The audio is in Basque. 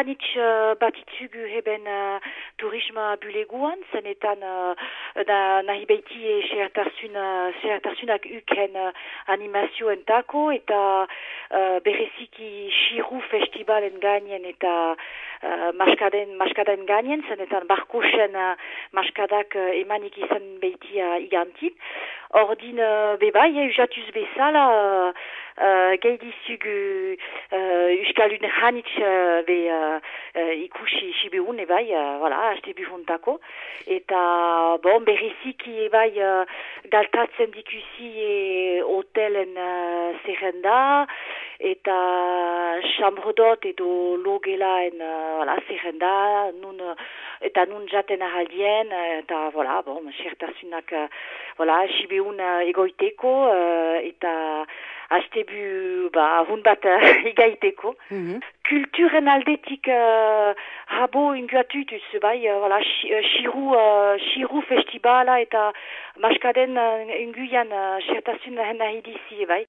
hanitz uh, batitzugu heben uh, turisma buleguan, zenetan uh, da, nahi behiti e sehartarzunak uken uh, animazioentako eta uh, bereziki Shiru Festivalen gainen eta uh, maskaden, maskaden gainen, zenetan barkosen uh, maskadak uh, emanik izan behiti uh, igantit. Ordin uh, bebai, e, usatuz bezala, uh, uh, geidizugu uh, uskalun hanitz uh, be uh, uh, ikusi sibeun ebai, uh, voilà, haste buhuntako. Eta, bon, berriziki ebai uh, galtatzen dikusi e hotelen uh, zerrenda, eta chambredot edo logelaen uh, voilà, zerrenda, nun, eta nun jaten ahaldien, eta, voilà, bon, xertasunak, uh, voilà, sibeun uh, egoiteko, uh, eta astebu ba hun bat igaiteko. Mm -hmm. Kulturen aldetik uh, rabo inguatutuz, bai, uh, voilà, xiru, uh, xiru festibala eta maskaden uh, inguian uh, xertasun nahi dizi, bai.